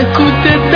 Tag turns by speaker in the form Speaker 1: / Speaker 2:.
Speaker 1: Aku tetap